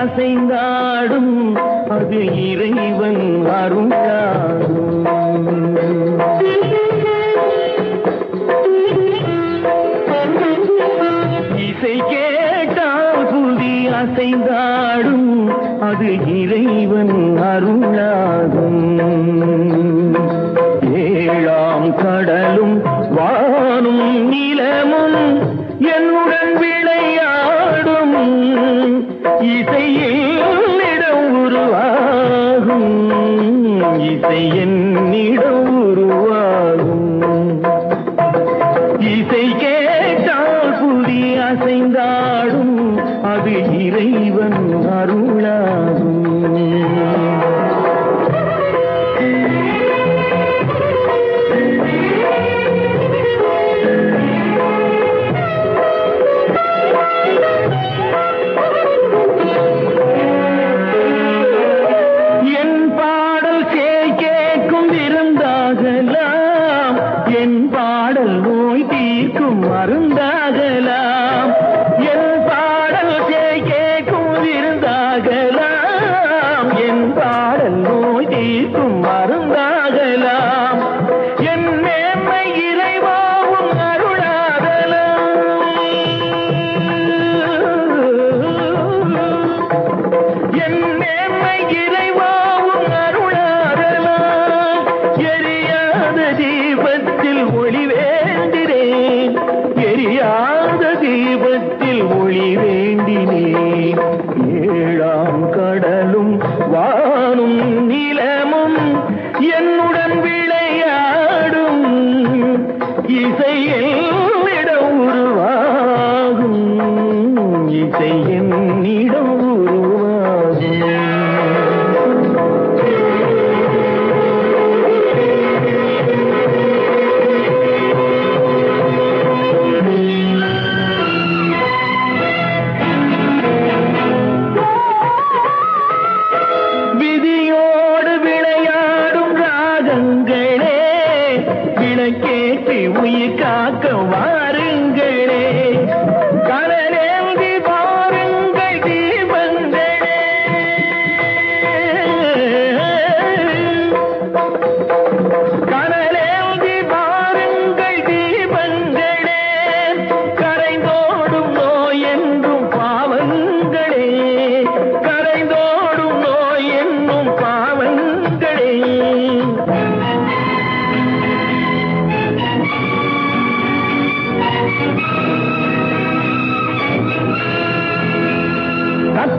அசைந்தாடும். அது இறைவன் அருங்காடும் இசை கேட்டால் புதி அசைந்தாடும். அது இறைவன் அருளாகும் இசை என்னிடம் உருவாகும். இசை கேட்டால் புதி அசைந்தாடும். அது இறைவன் அருளாகும். இறைவாவும் அருளாதலாம் எரியாத தீபத்தில் ஒளி வேண்டினேன். எரியாத தீபத்தில் ஒளி வேண்டினேன். ஏழாம் கடலும் வானும் நிலமும் என்னுடன் விளையாடும். இசையில் உயிர் காக்க வாருங்களே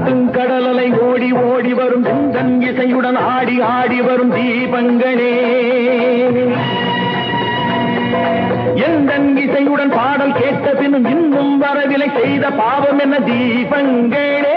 கத்தும் கடலலை ஓடி ஓடி வரும் செந்தன் இசையுடன் ஆடி ஆடி வரும் தீபங்களே. எந்தன் இசையுடன் பாடல் கேட்ட பின்னும் இன்னும் வரவில்லை செய்த பாவம் என்ன தீபங்களே.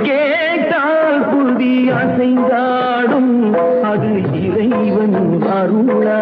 கேட்டால் புதி அசைந்தாடும் அது இறைவன் அருளா